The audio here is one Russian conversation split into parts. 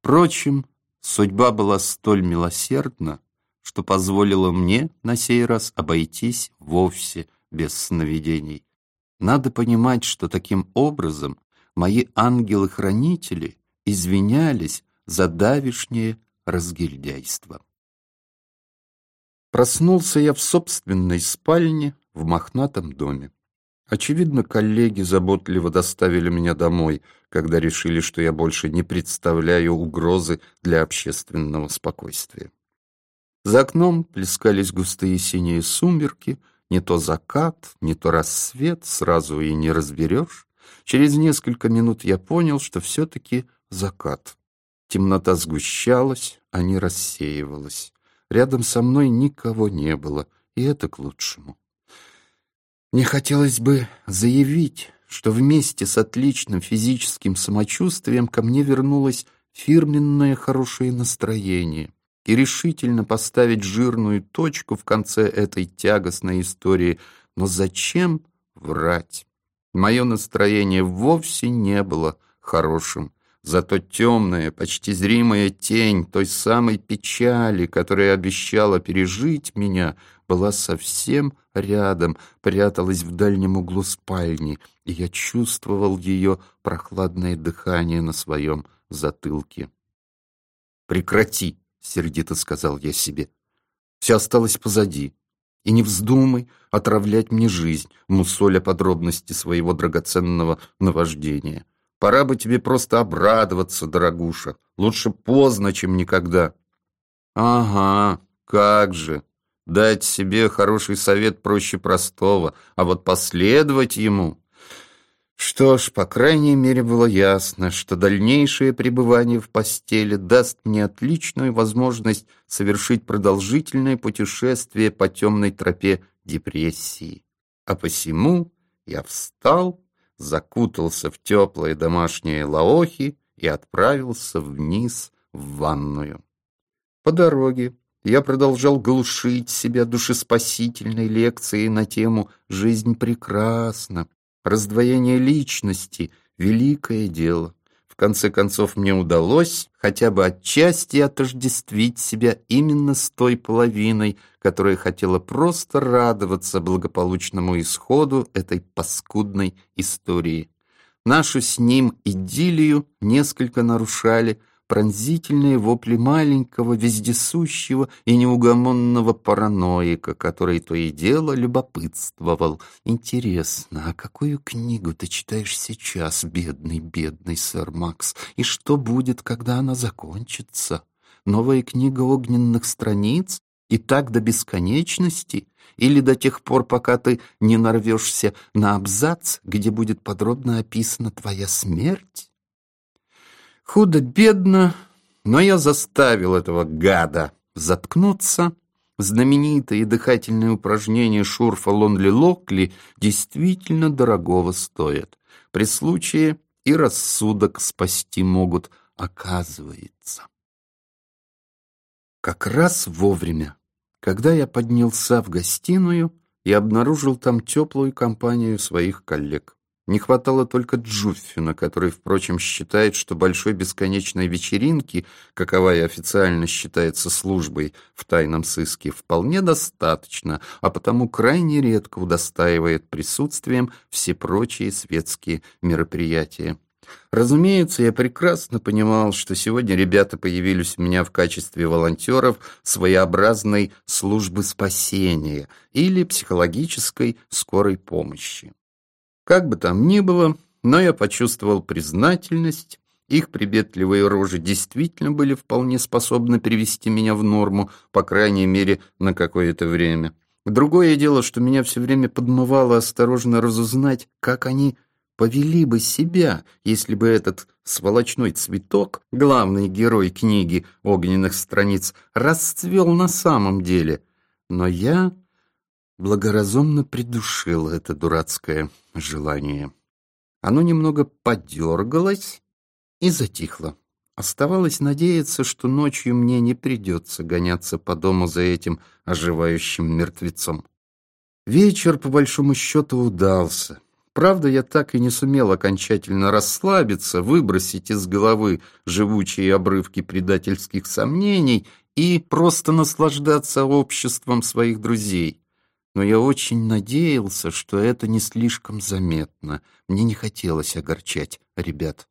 Впрочем, судьба была столь милосердна, что позволила мне на сей раз обойтись вовсе без сновидений. Надо понимать, что таким образом мои ангелы-хранители извинялись за давишнее разгильдяйство. Проснулся я в собственной спальне в мохнатом доме. Очевидно, коллеги заботливо доставили меня домой, когда решили, что я больше не представляю угрозы для общественного спокойствия. За окном плескались густые синие сумерки, не то закат, не то рассвет, сразу и не разберешь. Через несколько минут я понял, что все-таки закат. Темнота сгущалась, а не рассеивалась. Рядом со мной никого не было, и это к лучшему. Мне хотелось бы заявить, что вместе с отличным физическим самочувствием ко мне вернулось фирменное хорошее настроение и решительно поставить жирную точку в конце этой тягостной истории. Но зачем врать? Мое настроение вовсе не было хорошим. Зато темная, почти зримая тень той самой печали, которая обещала пережить меня, была совсем рядом, пряталась в дальнем углу спальни, и я чувствовал ее прохладное дыхание на своем затылке. «Прекрати!» — сердито сказал я себе. «Все осталось позади, и не вздумай отравлять мне жизнь, мусоля подробности своего драгоценного наваждения. Пора бы тебе просто обрадоваться, дорогуша. Лучше поздно, чем никогда. Ага, как же. Дать себе хороший совет проще простого, а вот последовать ему... Что ж, по крайней мере, было ясно, что дальнейшее пребывание в постели даст мне отличную возможность совершить продолжительное путешествие по темной тропе депрессии. А посему я встал закутался в теплые домашние лаохи и отправился вниз в ванную. По дороге я продолжал глушить себя душеспасительной лекцией на тему «Жизнь прекрасна», «Раздвоение личности» — великое дело конце концов мне удалось хотя бы отчасти отождествить себя именно с той половиной, которая хотела просто радоваться благополучному исходу этой паскудной истории. Нашу с ним идиллию несколько нарушали пронзительные вопли маленького, вездесущего и неугомонного параноика, который то и дело любопытствовал. «Интересно, а какую книгу ты читаешь сейчас, бедный, бедный сэр Макс? И что будет, когда она закончится? Новая книга огненных страниц? И так до бесконечности? Или до тех пор, пока ты не нарвешься на абзац, где будет подробно описана твоя смерть?» Худо-бедно, но я заставил этого гада заткнуться. Знаменитые дыхательные упражнения Шурфа Лонли-Локли действительно дорогого стоят. При случае и рассудок спасти могут, оказывается. Как раз вовремя, когда я поднялся в гостиную и обнаружил там теплую компанию своих коллег. Не хватало только Джуффина, который, впрочем, считает, что большой бесконечной вечеринки, каковая официально считается службой в тайном сыске, вполне достаточно, а потому крайне редко удостаивает присутствием все прочие светские мероприятия. Разумеется, я прекрасно понимал, что сегодня ребята появились у меня в качестве волонтеров своеобразной службы спасения или психологической скорой помощи. Как бы там ни было, но я почувствовал признательность, их приветливые рожи действительно были вполне способны привести меня в норму, по крайней мере, на какое-то время. Другое дело, что меня все время подмывало осторожно разузнать, как они повели бы себя, если бы этот сволочной цветок, главный герой книги огненных страниц, расцвел на самом деле. Но я благоразумно придушил это дурацкое желание. Оно немного подергалось и затихло. Оставалось надеяться, что ночью мне не придется гоняться по дому за этим оживающим мертвецом. Вечер, по большому счету, удался. Правда, я так и не сумел окончательно расслабиться, выбросить из головы живучие обрывки предательских сомнений и просто наслаждаться обществом своих друзей. Но я очень надеялся, что это не слишком заметно. Мне не хотелось огорчать ребят.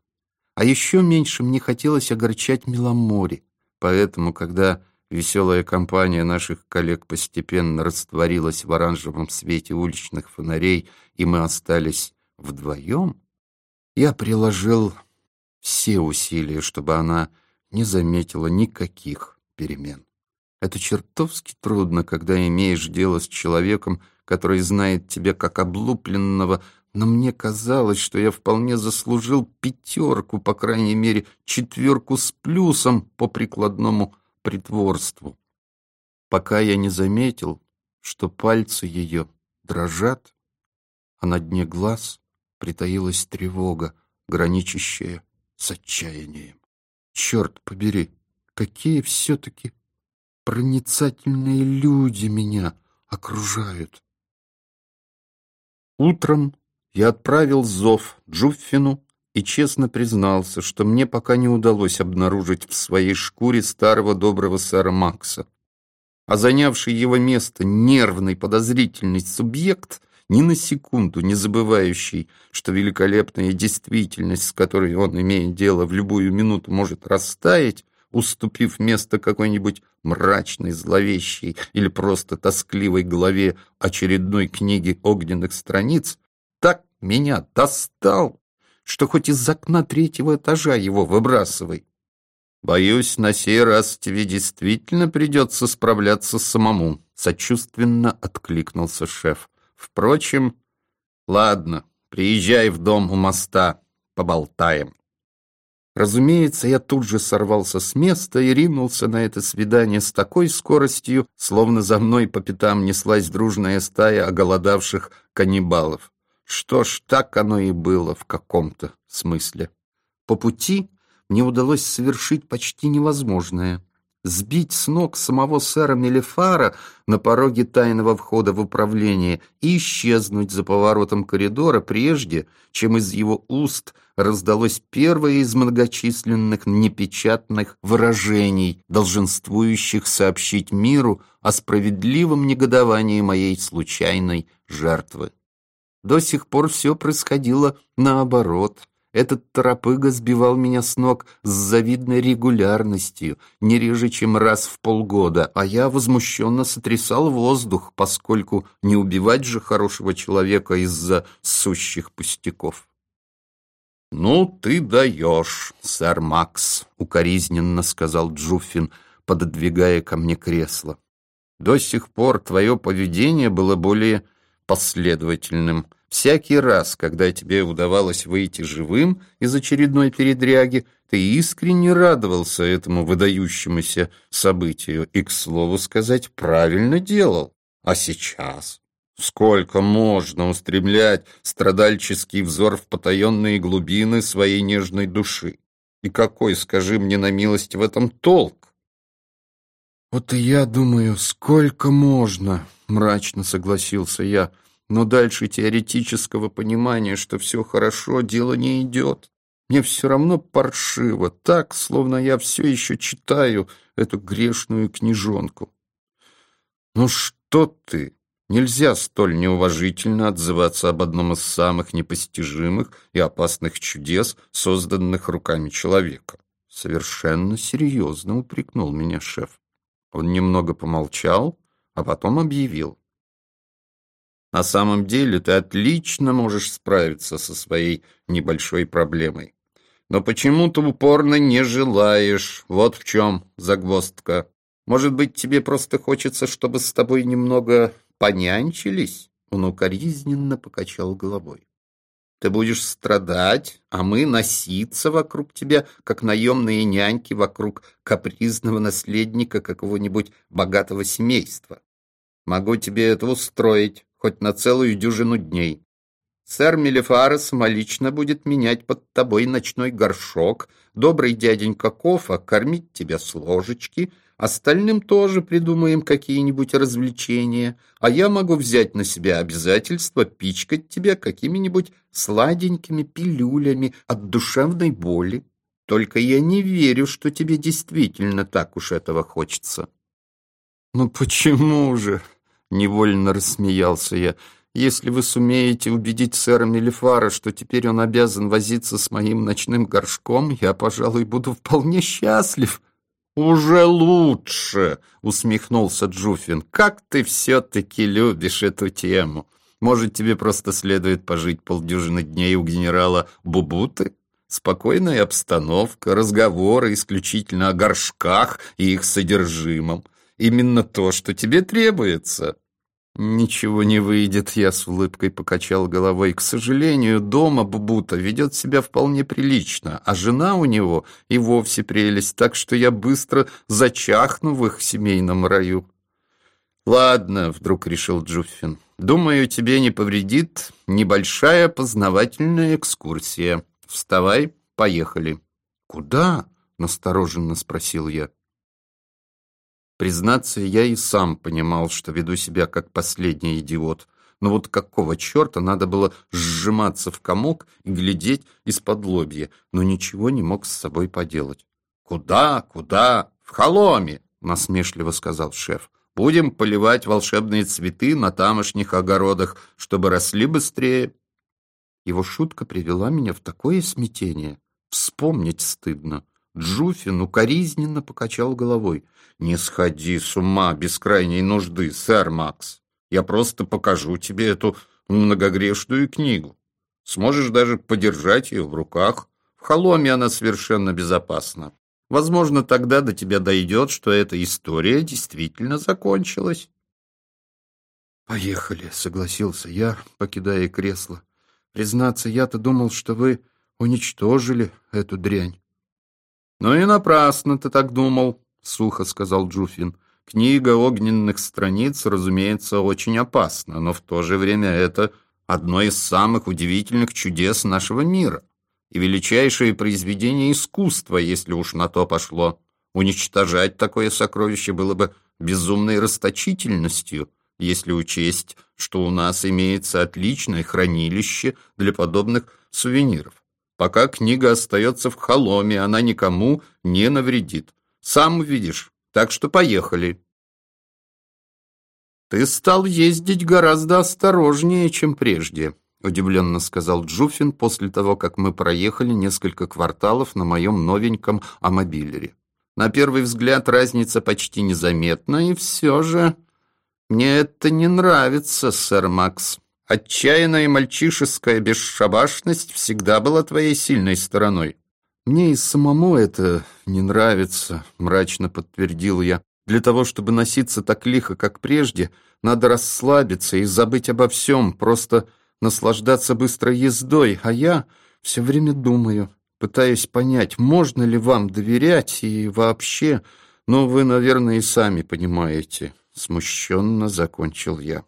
А еще меньше мне хотелось огорчать Меломори. Поэтому, когда веселая компания наших коллег постепенно растворилась в оранжевом свете уличных фонарей, и мы остались вдвоем, я приложил все усилия, чтобы она не заметила никаких перемен. Это чертовски трудно, когда имеешь дело с человеком, который знает тебя как облупленного, но мне казалось, что я вполне заслужил пятерку, по крайней мере, четверку с плюсом по прикладному притворству. Пока я не заметил, что пальцы ее дрожат, а на дне глаз притаилась тревога, граничащая с отчаянием. Черт побери, какие все-таки проницательные люди меня окружают. Утром я отправил зов Джуффину и честно признался, что мне пока не удалось обнаружить в своей шкуре старого доброго сэра Макса. А занявший его место нервный подозрительный субъект, ни на секунду не забывающий, что великолепная действительность, с которой он имеет дело, в любую минуту может растаять, уступив место какой-нибудь мрачной, зловещей или просто тоскливой главе очередной книги огненных страниц, так меня достал, что хоть из окна третьего этажа его выбрасывай. Боюсь, на сей раз тебе действительно придется справляться самому, сочувственно откликнулся шеф. Впрочем, ладно, приезжай в дом у моста, поболтаем. Разумеется, я тут же сорвался с места и ринулся на это свидание с такой скоростью, словно за мной по пятам неслась дружная стая оголодавших каннибалов. Что ж, так оно и было в каком-то смысле. По пути мне удалось совершить почти невозможное — сбить с ног самого сэра Мелефара на пороге тайного входа в управление и исчезнуть за поворотом коридора прежде, чем из его уст раздалось первое из многочисленных непечатных выражений, долженствующих сообщить миру о справедливом негодовании моей случайной жертвы. До сих пор все происходило наоборот. Этот торопыга сбивал меня с ног с завидной регулярностью, не реже, чем раз в полгода, а я возмущенно сотрясал воздух, поскольку не убивать же хорошего человека из-за сущих пустяков. «Ну ты даешь, сэр Макс», — укоризненно сказал Джуффин, пододвигая ко мне кресло. «До сих пор твое поведение было более последовательным. Всякий раз, когда тебе удавалось выйти живым из очередной передряги, ты искренне радовался этому выдающемуся событию и, к слову сказать, правильно делал. А сейчас? Сколько можно устремлять страдальческий взор в потаенные глубины своей нежной души? И какой, скажи мне на милость, в этом толк? Вот и я думаю, сколько можно, мрачно согласился я, но дальше теоретического понимания, что все хорошо, дело не идет. Мне все равно паршиво, так, словно я все еще читаю эту грешную книжонку. Ну что ты? Нельзя столь неуважительно отзываться об одном из самых непостижимых и опасных чудес, созданных руками человека. Совершенно серьезно упрекнул меня шеф. Он немного помолчал, а потом объявил. На самом деле ты отлично можешь справиться со своей небольшой проблемой. Но почему-то упорно не желаешь. Вот в чем загвоздка. Может быть, тебе просто хочется, чтобы с тобой немного понянчились?» Он укоризненно покачал головой. «Ты будешь страдать, а мы носиться вокруг тебя, как наемные няньки вокруг капризного наследника какого-нибудь богатого семейства. Могу тебе это устроить, хоть на целую дюжину дней. Сэр Мелефара самолично будет менять под тобой ночной горшок, добрый дяденька Кофа кормить тебя с ложечки, Остальным тоже придумаем какие-нибудь развлечения, а я могу взять на себя обязательство пичкать тебя какими-нибудь сладенькими пилюлями от душевной боли. Только я не верю, что тебе действительно так уж этого хочется». «Ну почему же?» — невольно рассмеялся я. «Если вы сумеете убедить сэра Мелифара, что теперь он обязан возиться с моим ночным горшком, я, пожалуй, буду вполне счастлив». «Уже лучше!» — усмехнулся Джуфин. «Как ты все-таки любишь эту тему! Может, тебе просто следует пожить полдюжины дней у генерала Бубуты? Спокойная обстановка, разговоры исключительно о горшках и их содержимом. Именно то, что тебе требуется». «Ничего не выйдет», — я с улыбкой покачал головой. «К сожалению, дома Бубута ведет себя вполне прилично, а жена у него и вовсе прелесть, так что я быстро зачахну в их семейном раю». «Ладно», — вдруг решил Джуффин, — «думаю, тебе не повредит небольшая познавательная экскурсия. Вставай, поехали». «Куда?» — настороженно спросил я. Признаться, я и сам понимал, что веду себя как последний идиот. Но вот какого черта надо было сжиматься в комок и глядеть из-под лобья, но ничего не мог с собой поделать. «Куда? Куда? В холоме!» — насмешливо сказал шеф. «Будем поливать волшебные цветы на тамошних огородах, чтобы росли быстрее». Его шутка привела меня в такое смятение. Вспомнить стыдно. Джуфин укоризненно покачал головой. «Не сходи с ума без крайней нужды, сэр Макс. Я просто покажу тебе эту многогрешную книгу. Сможешь даже подержать ее в руках. В холоме она совершенно безопасна. Возможно, тогда до тебя дойдет, что эта история действительно закончилась». «Поехали», — согласился я, покидая кресло. «Признаться, я-то думал, что вы уничтожили эту дрянь». «Ну и напрасно ты так думал», — сухо сказал Джуфин. «Книга огненных страниц, разумеется, очень опасна, но в то же время это одно из самых удивительных чудес нашего мира и величайшее произведение искусства, если уж на то пошло. Уничтожать такое сокровище было бы безумной расточительностью, если учесть, что у нас имеется отличное хранилище для подобных сувениров. Пока книга остается в холоме, она никому не навредит. Сам увидишь. Так что поехали. Ты стал ездить гораздо осторожнее, чем прежде, удивленно сказал Джуфин после того, как мы проехали несколько кварталов на моем новеньком амобилере. На первый взгляд разница почти незаметна, и все же... Мне это не нравится, сэр Макс. Отчаянная мальчишеская бесшабашность всегда была твоей сильной стороной. Мне и самому это не нравится, мрачно подтвердил я. Для того, чтобы носиться так лихо, как прежде, надо расслабиться и забыть обо всем, просто наслаждаться быстрой ездой, а я все время думаю, пытаюсь понять, можно ли вам доверять и вообще, но вы, наверное, и сами понимаете. Смущенно закончил я.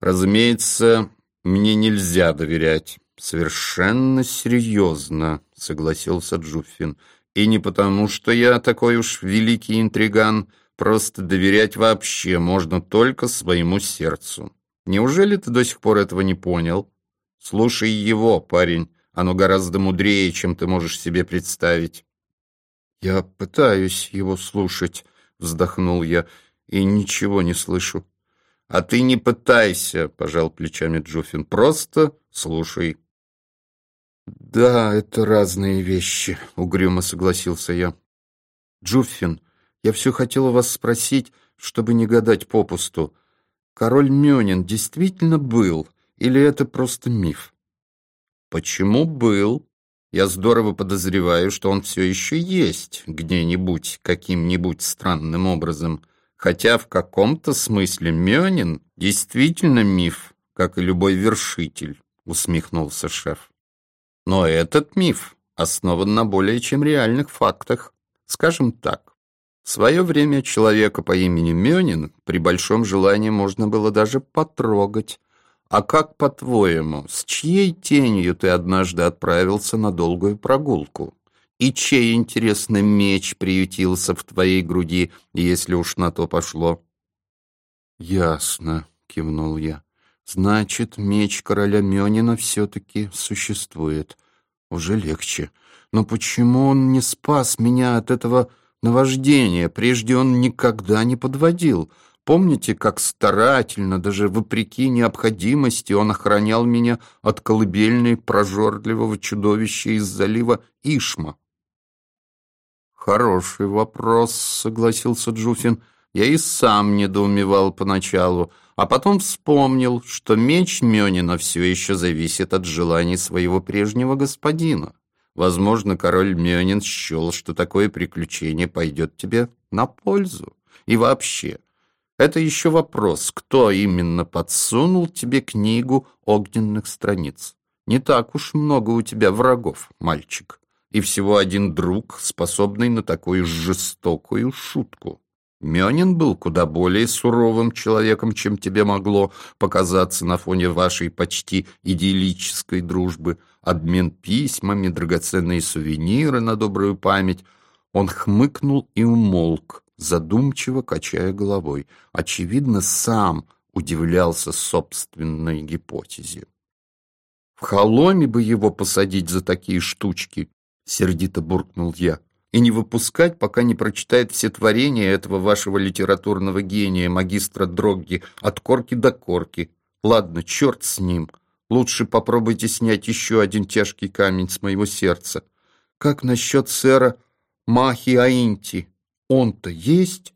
Разумеется, мне нельзя доверять. Совершенно серьезно, согласился Джуффин. И не потому, что я такой уж великий интриган, просто доверять вообще можно только своему сердцу. Неужели ты до сих пор этого не понял? Слушай его, парень, оно гораздо мудрее, чем ты можешь себе представить. Я пытаюсь его слушать, вздохнул я, и ничего не слышу. «А ты не пытайся», — пожал плечами Джуфин. «Просто слушай». «Да, это разные вещи», — угрюмо согласился я. «Джуффин, я все хотел у вас спросить, чтобы не гадать попусту. Король Мёнин действительно был, или это просто миф?» «Почему был? Я здорово подозреваю, что он все еще есть где-нибудь, каким-нибудь странным образом». Хотя в каком-то смысле Мёнин действительно миф, как и любой вершитель, усмехнулся шеф. Но этот миф основан на более чем реальных фактах. Скажем так, в свое время человека по имени Мёнин при большом желании можно было даже потрогать. А как, по-твоему, с чьей тенью ты однажды отправился на долгую прогулку? И чей, интересный меч приютился в твоей груди, если уж на то пошло? Ясно, кивнул я. Значит, меч короля Мёнина все-таки существует. Уже легче. Но почему он не спас меня от этого наваждения? Прежде он никогда не подводил. Помните, как старательно, даже вопреки необходимости, он охранял меня от колыбельной прожорливого чудовища из залива Ишма? «Хороший вопрос», — согласился Джуфин. «Я и сам недоумевал поначалу, а потом вспомнил, что меч Мёнина все еще зависит от желаний своего прежнего господина. Возможно, король Мёнин счел, что такое приключение пойдет тебе на пользу. И вообще, это еще вопрос, кто именно подсунул тебе книгу огненных страниц. Не так уж много у тебя врагов, мальчик, и всего один друг, способный на такую жестокую шутку. Мёнин был куда более суровым человеком, чем тебе могло показаться на фоне вашей почти идиллической дружбы. Обмен письмами, драгоценные сувениры на добрую память. Он хмыкнул и умолк, задумчиво качая головой. Очевидно, сам удивлялся собственной гипотезе. «В холоме бы его посадить за такие штучки!» — сердито буркнул я. «И не выпускать, пока не прочитает все творения этого вашего литературного гения, магистра Дрогги, от корки до корки. Ладно, черт с ним. Лучше попробуйте снять еще один тяжкий камень с моего сердца. Как насчет сэра Махи Аинти?» Он-то есть?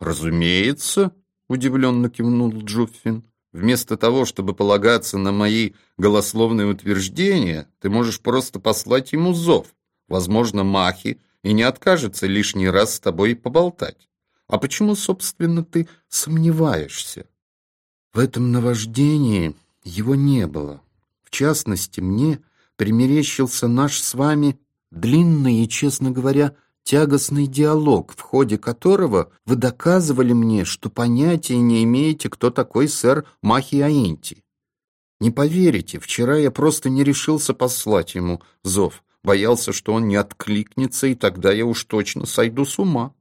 Разумеется, удивленно кивнул Джуффин. Вместо того, чтобы полагаться на мои голословные утверждения, ты можешь просто послать ему зов. Возможно, Махи и не откажется лишний раз с тобой поболтать. А почему, собственно, ты сомневаешься? В этом наваждении его не было. В частности, мне примерещился наш с вами длинный и, честно говоря, тягостный диалог, в ходе которого вы доказывали мне, что понятия не имеете, кто такой сэр Махи Аинти. Не поверите, вчера я просто не решился послать ему зов, боялся, что он не откликнется, и тогда я уж точно сойду с ума.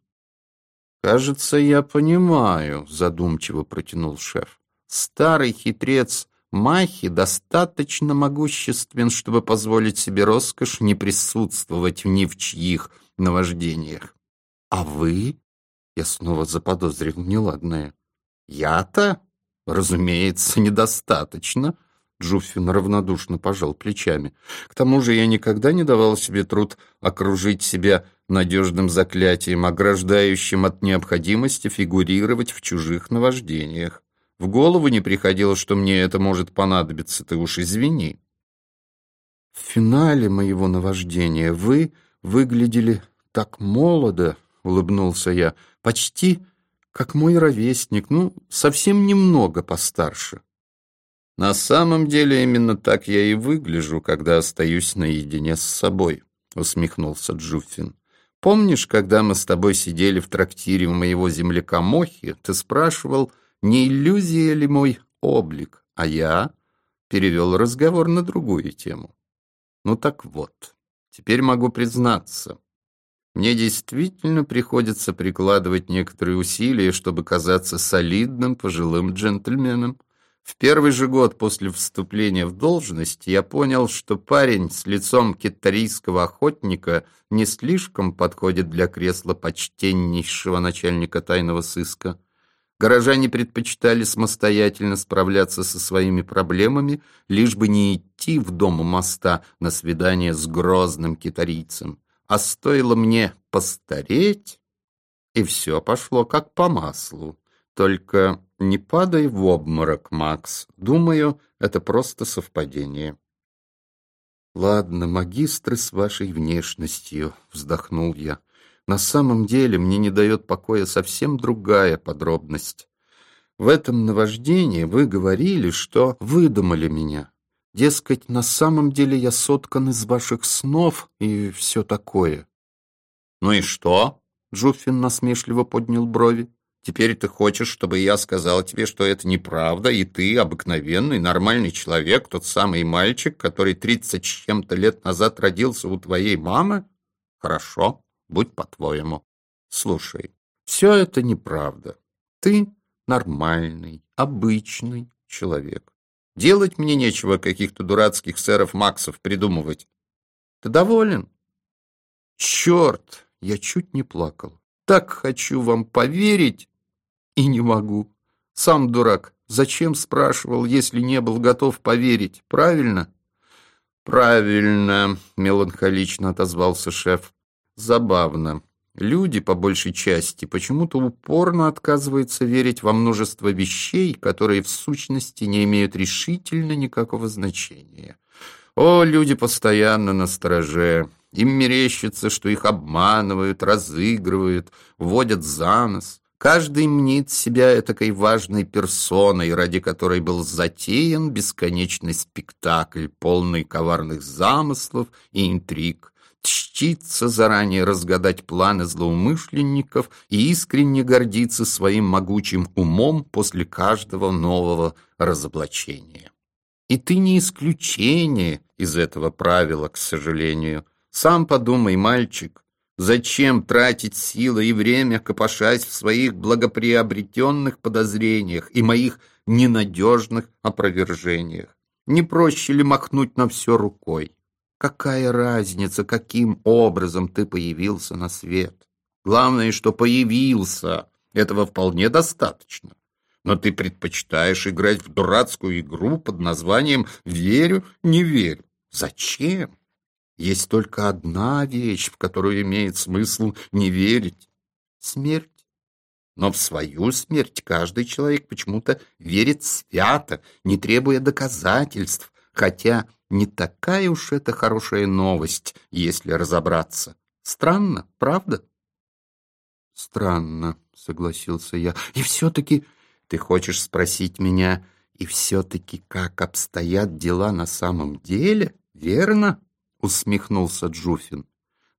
«Кажется, я понимаю», — задумчиво протянул шеф. «Старый хитрец Махи достаточно могуществен, чтобы позволить себе роскошь не присутствовать ни в чьих наваждениях. А вы? Я снова заподозрил неладное. Я-то? Разумеется, недостаточно. Джуффин равнодушно пожал плечами. К тому же я никогда не давал себе труд окружить себя надежным заклятием, ограждающим от необходимости фигурировать в чужих наваждениях. В голову не приходило, что мне это может понадобиться, ты уж извини. В финале моего наваждения вы выглядели так молодо, улыбнулся я, почти как мой ровесник, ну, совсем немного постарше. На самом деле именно так я и выгляжу, когда остаюсь наедине с собой, усмехнулся Джуффин. Помнишь, когда мы с тобой сидели в трактире у моего земляка Мохи, ты спрашивал, не иллюзия ли мой облик, а я перевел разговор на другую тему. Ну так вот, Теперь могу признаться, мне действительно приходится прикладывать некоторые усилия, чтобы казаться солидным пожилым джентльменом. В первый же год после вступления в должность я понял, что парень с лицом китарийского охотника не слишком подходит для кресла почтеннейшего начальника тайного сыска. Горожане предпочитали самостоятельно справляться со своими проблемами, лишь бы не идти в дом моста на свидание с грозным китарийцем. А стоило мне постареть, и все пошло как по маслу. Только не падай в обморок, Макс. Думаю, это просто совпадение. Ладно, магистры с вашей внешностью, вздохнул я. На самом деле мне не дает покоя совсем другая подробность. В этом наваждении вы говорили, что выдумали меня. Дескать, на самом деле я соткан из ваших снов и все такое. «Ну и что?» — Джуффин насмешливо поднял брови. Теперь ты хочешь, чтобы я сказал тебе, что это неправда, и ты обыкновенный, нормальный человек, тот самый мальчик, который тридцать с чем-то лет назад родился у твоей мамы? Хорошо, будь по-твоему. Слушай, все это неправда. Ты нормальный, обычный человек. Делать мне нечего каких-то дурацких сэров Максов придумывать. Ты доволен? Черт, я чуть не плакал. Так хочу вам поверить и не могу. Сам дурак. Зачем спрашивал, если не был готов поверить? Правильно? Правильно, меланхолично отозвался шеф. Забавно. Люди, по большей части, почему-то упорно отказываются верить во множество вещей, которые в сущности не имеют решительно никакого значения. О, люди постоянно на стороже. Им мерещится, что их обманывают, разыгрывают, вводят за нос. Каждый мнит себя этакой важной персоной, ради которой был затеян бесконечный спектакль, полный коварных замыслов и интриг чтится заранее разгадать планы злоумышленников и искренне гордится своим могучим умом после каждого нового разоблачения. И ты не исключение из этого правила, к сожалению. Сам подумай, мальчик, зачем тратить силы и время, копошась в своих благоприобретенных подозрениях и моих ненадежных опровержениях? Не проще ли махнуть на все рукой? Какая разница, каким образом ты появился на свет? Главное, что появился. Этого вполне достаточно. Но ты предпочитаешь играть в дурацкую игру под названием «Верю, не верю». Зачем? Есть только одна вещь, в которую имеет смысл не верить — смерть. Но в свою смерть каждый человек почему-то верит свято, не требуя доказательств, хотя не такая уж это хорошая новость, если разобраться. Странно, правда? Странно, согласился я. И все-таки ты хочешь спросить меня, и все-таки как обстоят дела на самом деле, верно? Усмехнулся Джуфин.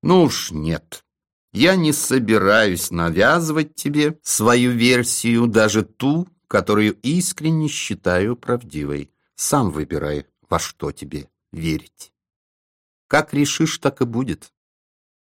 Ну уж нет. Я не собираюсь навязывать тебе свою версию, даже ту, которую искренне считаю правдивой. Сам выбирай, во что тебе верить. Как решишь, так и будет.